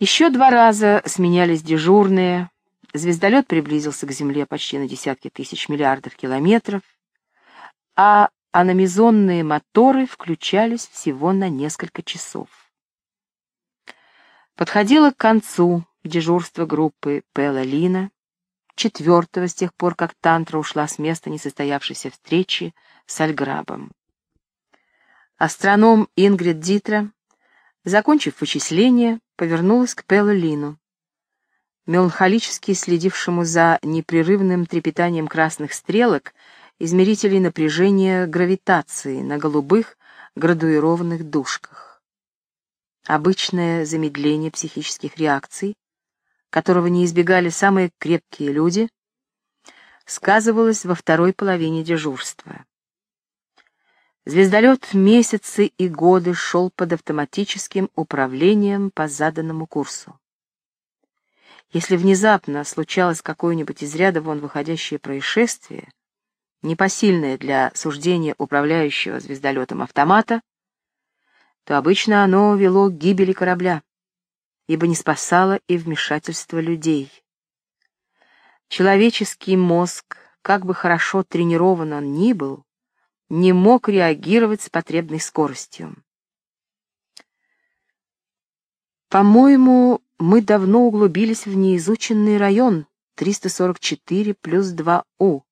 Еще два раза сменялись дежурные, звездолет приблизился к Земле почти на десятки тысяч миллиардов километров, а аномизонные моторы включались всего на несколько часов. Подходило к концу дежурство группы Пэла Лина, четвертого с тех пор, как Тантра ушла с места несостоявшейся встречи с Альграбом. Астроном Ингрид Дитра, закончив вычисление, повернулась к Пэлу Лину, меланхолически следившему за непрерывным трепетанием красных стрелок измерителей напряжения гравитации на голубых градуированных дужках. Обычное замедление психических реакций, которого не избегали самые крепкие люди, сказывалось во второй половине дежурства. Звездолет месяцы и годы шел под автоматическим управлением по заданному курсу. Если внезапно случалось какое-нибудь из ряда вон выходящее происшествие, непосильное для суждения управляющего звездолетом автомата, то обычно оно вело к гибели корабля ибо не спасало и вмешательство людей. Человеческий мозг, как бы хорошо тренирован он ни был, не мог реагировать с потребной скоростью. По-моему, мы давно углубились в неизученный район 344 плюс 2У.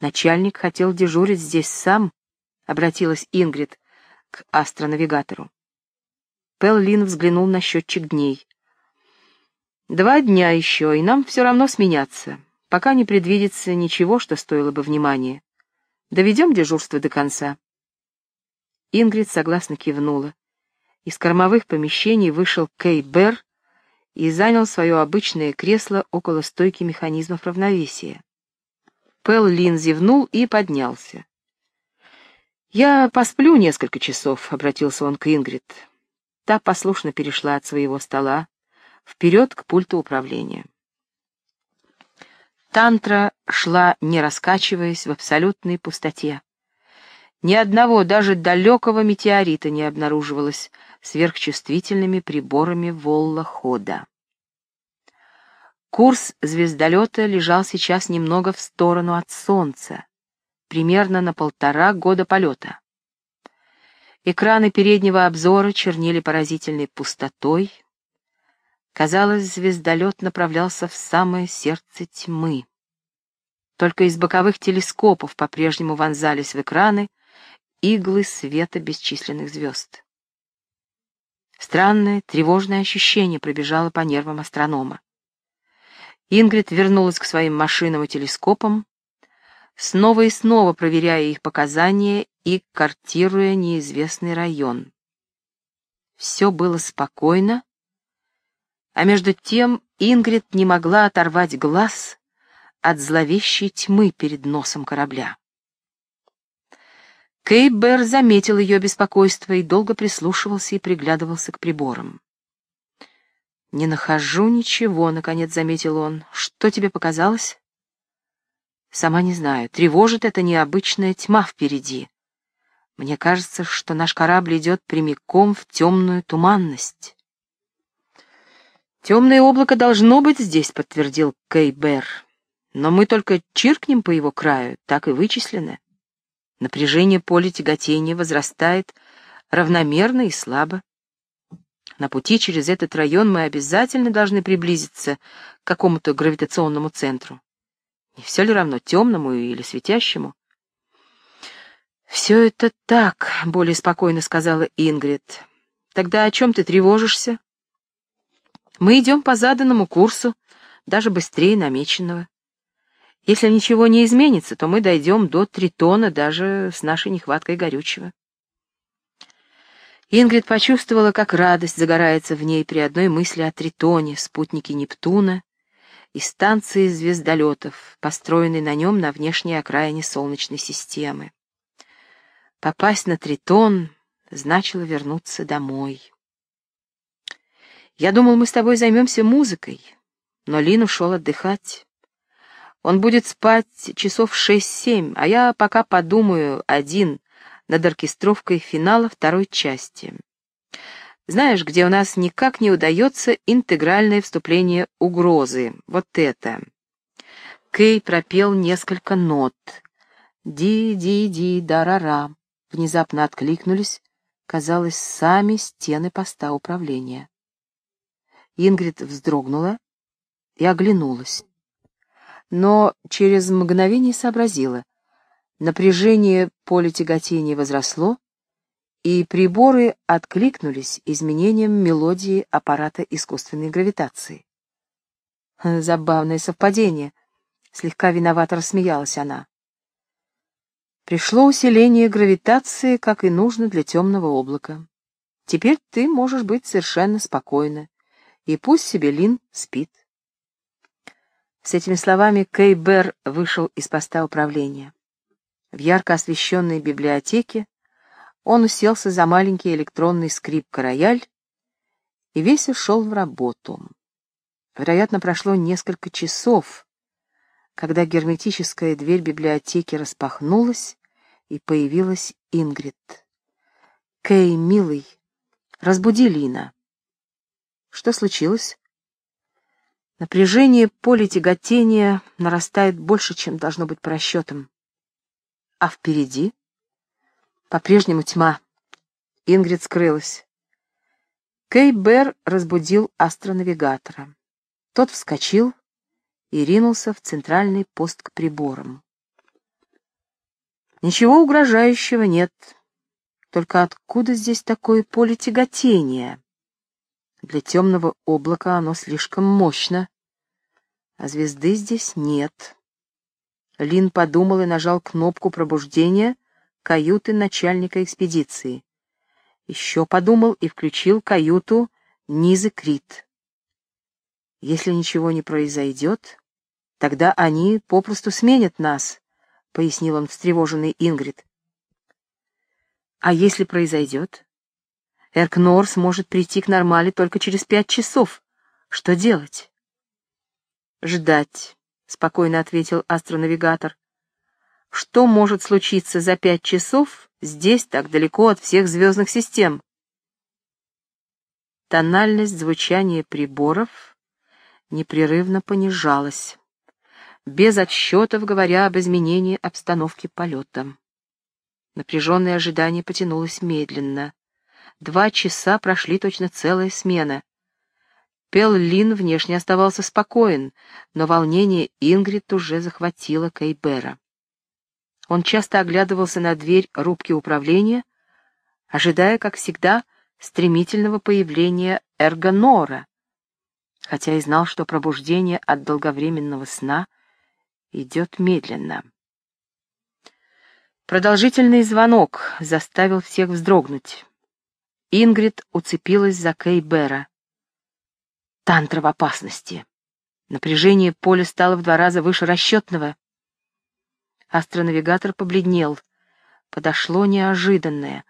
Начальник хотел дежурить здесь сам, обратилась Ингрид к астронавигатору. Пеллин взглянул на счетчик дней. «Два дня еще, и нам все равно сменяться, пока не предвидится ничего, что стоило бы внимания. Доведем дежурство до конца». Ингрид согласно кивнула. Из кормовых помещений вышел Кей Берр и занял свое обычное кресло около стойки механизмов равновесия. Пэл Лин зевнул и поднялся. «Я посплю несколько часов», — обратился он к Ингрид. Та послушно перешла от своего стола вперед к пульту управления. Тантра шла, не раскачиваясь, в абсолютной пустоте. Ни одного, даже далекого метеорита не обнаруживалось сверхчувствительными приборами воллохода. Курс звездолета лежал сейчас немного в сторону от Солнца, примерно на полтора года полета. Экраны переднего обзора чернели поразительной пустотой. Казалось, звездолет направлялся в самое сердце тьмы. Только из боковых телескопов по-прежнему вонзались в экраны иглы света бесчисленных звезд. Странное, тревожное ощущение пробежало по нервам астронома. Ингрид вернулась к своим машинам и телескопам, снова и снова проверяя их показания и картируя неизвестный район. Все было спокойно, а между тем Ингрид не могла оторвать глаз от зловещей тьмы перед носом корабля. Кейбер заметил ее беспокойство и долго прислушивался и приглядывался к приборам. «Не нахожу ничего», — наконец заметил он. «Что тебе показалось?» «Сама не знаю. Тревожит эта необычная тьма впереди. Мне кажется, что наш корабль идет прямиком в темную туманность. «Темное облако должно быть здесь», — подтвердил Кейбер. «Но мы только чиркнем по его краю, так и вычислено. Напряжение поля тяготения возрастает равномерно и слабо. На пути через этот район мы обязательно должны приблизиться к какому-то гравитационному центру. Не все ли равно темному или светящему? «Все это так», — более спокойно сказала Ингрид. «Тогда о чем ты тревожишься?» «Мы идем по заданному курсу, даже быстрее намеченного. Если ничего не изменится, то мы дойдем до Тритона даже с нашей нехваткой горючего». Ингрид почувствовала, как радость загорается в ней при одной мысли о Тритоне, спутнике Нептуна и станции звездолетов, построенной на нем на внешней окраине Солнечной системы. Попасть на Тритон значило вернуться домой. Я думал, мы с тобой займемся музыкой, но Лин ушел отдыхать. Он будет спать часов шесть-семь, а я пока подумаю один над оркестровкой финала второй части. Знаешь, где у нас никак не удается интегральное вступление угрозы. Вот это. Кей пропел несколько нот. Ди-ди-ди-да-ра-ра. Внезапно откликнулись, казалось, сами стены поста управления. Ингрид вздрогнула и оглянулась. Но через мгновение сообразила. Напряжение поля тяготения возросло, и приборы откликнулись изменением мелодии аппарата искусственной гравитации. Забавное совпадение. Слегка виновато рассмеялась она. Пришло усиление гравитации, как и нужно для темного облака. Теперь ты можешь быть совершенно спокойна, и пусть себе Лин спит. С этими словами Кей Бер вышел из поста управления. В ярко освещенной библиотеке он уселся за маленький электронный скрипка-рояль и весь ушел в работу. Вероятно, прошло несколько часов, когда герметическая дверь библиотеки распахнулась, и появилась Ингрид. «Кей, милый, разбуди Лина». «Что случилось?» Напряжение поля тяготения нарастает больше, чем должно быть по расчетам. А впереди? По-прежнему тьма. Ингрид скрылась. Кей Бер разбудил астронавигатора. Тот вскочил и ринулся в центральный пост к приборам. Ничего угрожающего нет. Только откуда здесь такое поле тяготения? Для темного облака оно слишком мощно, а звезды здесь нет. Лин подумал и нажал кнопку пробуждения каюты начальника экспедиции. Еще подумал и включил каюту Низы Крит. Если ничего не произойдет, тогда они попросту сменят нас, — пояснил он встревоженный Ингрид. А если произойдет? Эркнор сможет прийти к нормали только через пять часов. Что делать? Ждать, — спокойно ответил астронавигатор. Что может случиться за пять часов здесь, так далеко от всех звездных систем? Тональность звучания приборов непрерывно понижалась, без отсчетов говоря об изменении обстановки полета. Напряженное ожидание потянулось медленно. Два часа прошли точно целая смена. Пел Лин внешне оставался спокоен, но волнение Ингрид уже захватило Кейбера. Он часто оглядывался на дверь рубки управления, ожидая, как всегда, стремительного появления Эргонора, хотя и знал, что пробуждение от долговременного сна идет медленно. Продолжительный звонок заставил всех вздрогнуть. Ингрид уцепилась за Кейбера. Тантра в опасности. Напряжение поля стало в два раза выше расчетного. Астронавигатор побледнел. Подошло неожиданное.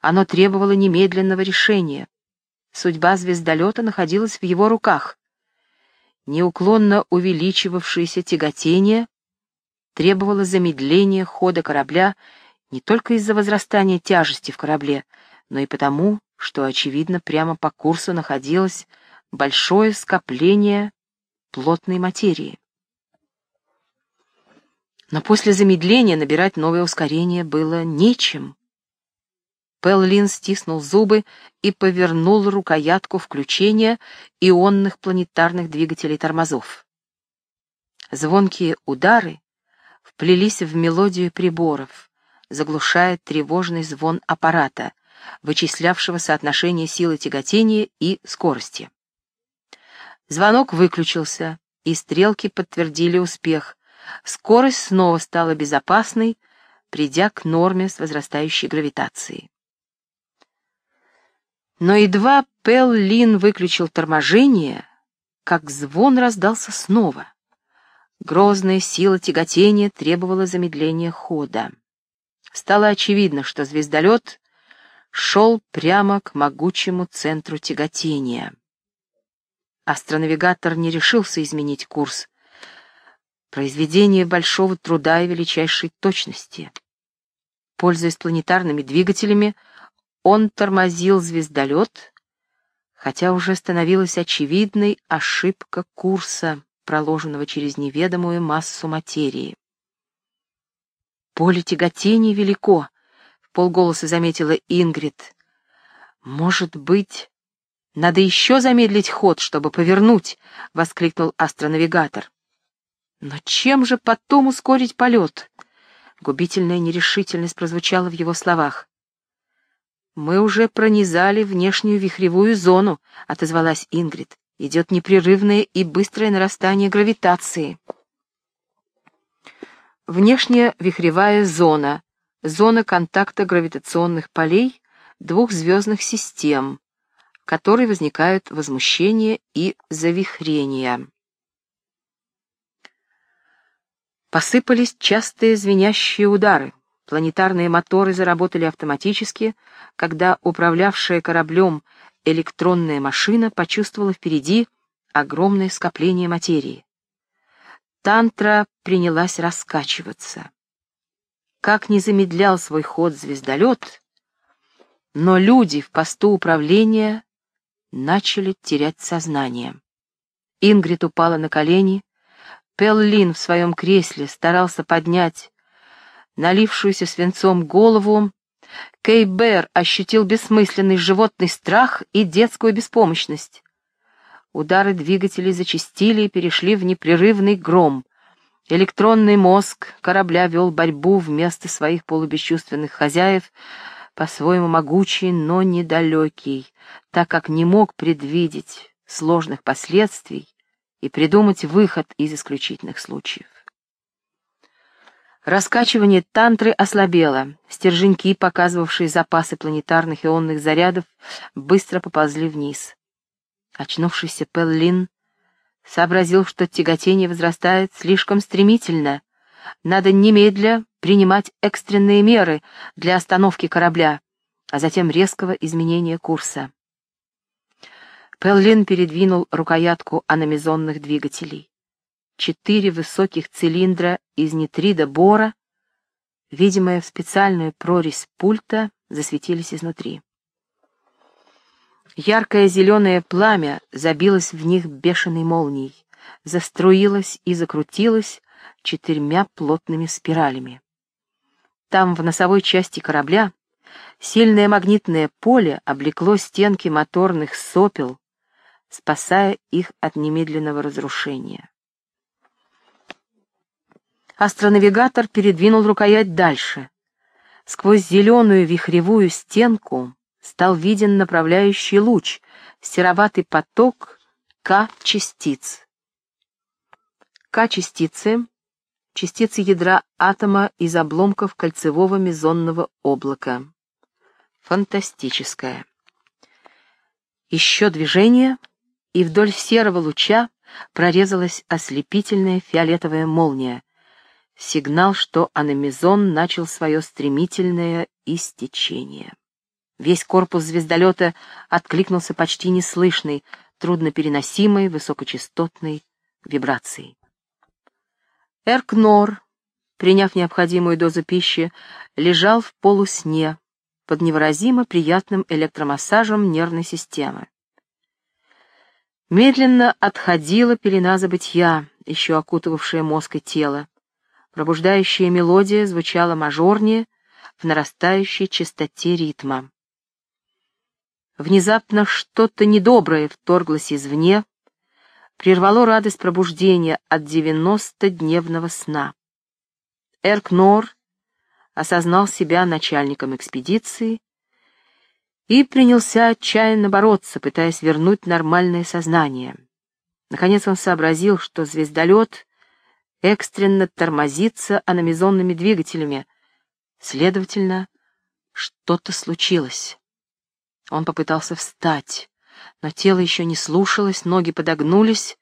Оно требовало немедленного решения. Судьба звездолета находилась в его руках. Неуклонно увеличивавшееся тяготение требовало замедления хода корабля не только из-за возрастания тяжести в корабле, но и потому, что, очевидно, прямо по курсу находилось большое скопление плотной материи. Но после замедления набирать новое ускорение было нечем. Пеллин стиснул зубы и повернул рукоятку включения ионных планетарных двигателей тормозов. Звонкие удары вплелись в мелодию приборов, заглушая тревожный звон аппарата, вычислявшего соотношение силы тяготения и скорости. Звонок выключился, и стрелки подтвердили успех, Скорость снова стала безопасной, придя к норме с возрастающей гравитацией. Но едва Пел Лин выключил торможение, как звон раздался снова. Грозная сила тяготения требовала замедления хода. Стало очевидно, что звездолет шел прямо к могучему центру тяготения. Астронавигатор не решился изменить курс, произведение большого труда и величайшей точности. Пользуясь планетарными двигателями, он тормозил звездолет, хотя уже становилась очевидной ошибка курса, проложенного через неведомую массу материи. «Поле тяготения велико», — полголоса заметила Ингрид. «Может быть, надо еще замедлить ход, чтобы повернуть», — воскликнул астронавигатор. «Но чем же потом ускорить полет?» Губительная нерешительность прозвучала в его словах. «Мы уже пронизали внешнюю вихревую зону», — отозвалась Ингрид. «Идет непрерывное и быстрое нарастание гравитации». Внешняя вихревая зона — зона контакта гравитационных полей двух звездных систем, в которой возникают возмущение и завихрения. Посыпались частые звенящие удары. Планетарные моторы заработали автоматически, когда управлявшая кораблем электронная машина почувствовала впереди огромное скопление материи. Тантра принялась раскачиваться. Как не замедлял свой ход звездолет, но люди в посту управления начали терять сознание. Ингрид упала на колени, Пеллин в своем кресле старался поднять налившуюся свинцом голову, Кейбер ощутил бессмысленный животный страх и детскую беспомощность. Удары двигателей зачастили и перешли в непрерывный гром. Электронный мозг корабля вел борьбу вместо своих полубесчувственных хозяев, по-своему могучий, но недалекий, так как не мог предвидеть сложных последствий и придумать выход из исключительных случаев. Раскачивание тантры ослабело. Стерженьки, показывавшие запасы планетарных ионных зарядов, быстро поползли вниз. Очнувшийся Пеллин сообразил, что тяготение возрастает слишком стремительно. Надо немедля принимать экстренные меры для остановки корабля, а затем резкого изменения курса. Пеллин передвинул рукоятку аномизонных двигателей четыре высоких цилиндра из нитрида бора, видимые в специальную прорезь пульта, засветились изнутри. Яркое зеленое пламя забилось в них бешеной молнией, заструилось и закрутилось четырьмя плотными спиралями. Там, в носовой части корабля, сильное магнитное поле облекло стенки моторных сопел, спасая их от немедленного разрушения. Астронавигатор передвинул рукоять дальше. Сквозь зеленую вихревую стенку стал виден направляющий луч, сероватый поток К-частиц. К-частицы — частицы ядра атома из обломков кольцевого мезонного облака. Фантастическое. Еще движение, и вдоль серого луча прорезалась ослепительная фиолетовая молния, сигнал, что аномизон начал свое стремительное истечение. Весь корпус звездолета откликнулся почти неслышной, труднопереносимой, высокочастотной вибрацией. Эркнор, приняв необходимую дозу пищи, лежал в полусне под невыразимо приятным электромассажем нервной системы. Медленно отходила пелена забытья, еще окутывавшая мозг и тело. Пробуждающая мелодия звучала мажорнее в нарастающей частоте ритма. Внезапно что-то недоброе вторглось извне, прервало радость пробуждения от девяностодневного сна. Эркнор осознал себя начальником экспедиции и принялся отчаянно бороться, пытаясь вернуть нормальное сознание. Наконец он сообразил, что звездолет экстренно тормозится аномизонными двигателями. Следовательно, что-то случилось. Он попытался встать, но тело еще не слушалось, ноги подогнулись,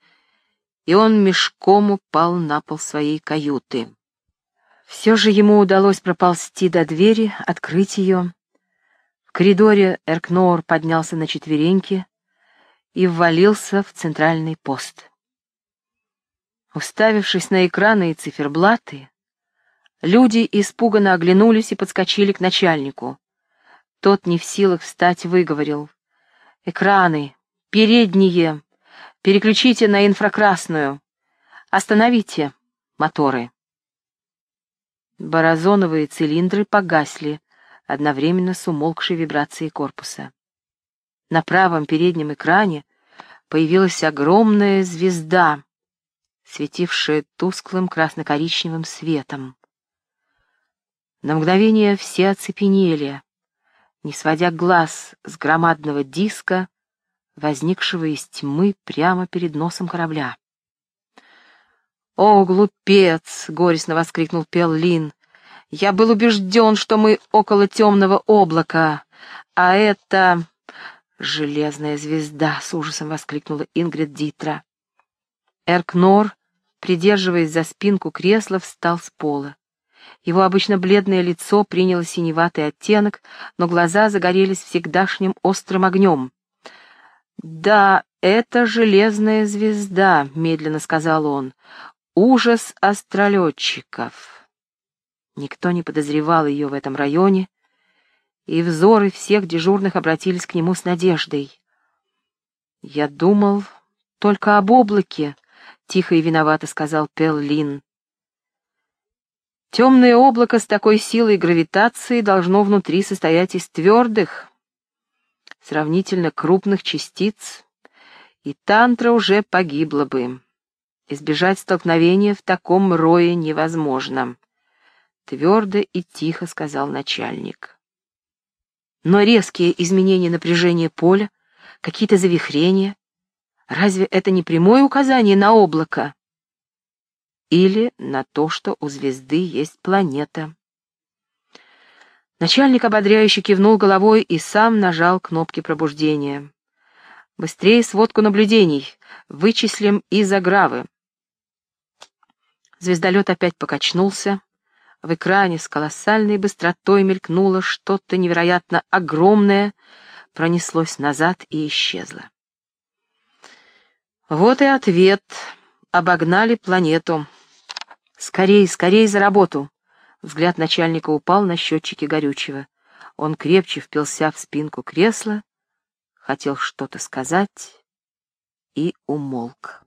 и он мешком упал на пол своей каюты. Все же ему удалось проползти до двери, открыть ее. В коридоре Эркноор поднялся на четвереньки и ввалился в центральный пост. Уставившись на экраны и циферблаты, люди испуганно оглянулись и подскочили к начальнику. Тот, не в силах встать, выговорил. «Экраны, Передние. Переключите на инфракрасную. Остановите моторы. Борозоновые цилиндры погасли, одновременно с умолкшей вибрацией корпуса. На правом переднем экране появилась огромная звезда, светившая тусклым красно-коричневым светом. На мгновение все оцепенели, не сводя глаз с громадного диска, возникшего из тьмы прямо перед носом корабля. «О, глупец!» — горестно воскликнул Пеллин. «Я был убежден, что мы около темного облака, а это...» «Железная звезда!» — с ужасом воскликнула Ингрид Дитра. Эркнор, придерживаясь за спинку кресла, встал с пола. Его обычно бледное лицо приняло синеватый оттенок, но глаза загорелись всегдашним острым огнем. «Да, это железная звезда», — медленно сказал он. «Ужас астролетчиков». Никто не подозревал ее в этом районе, и взоры всех дежурных обратились к нему с надеждой. «Я думал только об облаке», — тихо и виновато сказал Пеллин. «Темное облако с такой силой гравитации должно внутри состоять из твердых, сравнительно крупных частиц, и тантра уже погибла бы. Избежать столкновения в таком рое невозможно. Твердо и тихо сказал начальник. Но резкие изменения напряжения поля, какие-то завихрения, разве это не прямое указание на облако? Или на то, что у звезды есть планета? Начальник ободряюще кивнул головой и сам нажал кнопки пробуждения. «Быстрее сводку наблюдений. Вычислим изогравы». Звездолет опять покачнулся. В экране с колоссальной быстротой мелькнуло что-то невероятно огромное, пронеслось назад и исчезло. Вот и ответ. Обогнали планету. Скорей, скорей за работу. Взгляд начальника упал на счетчики горючего. Он крепче впился в спинку кресла, хотел что-то сказать и умолк.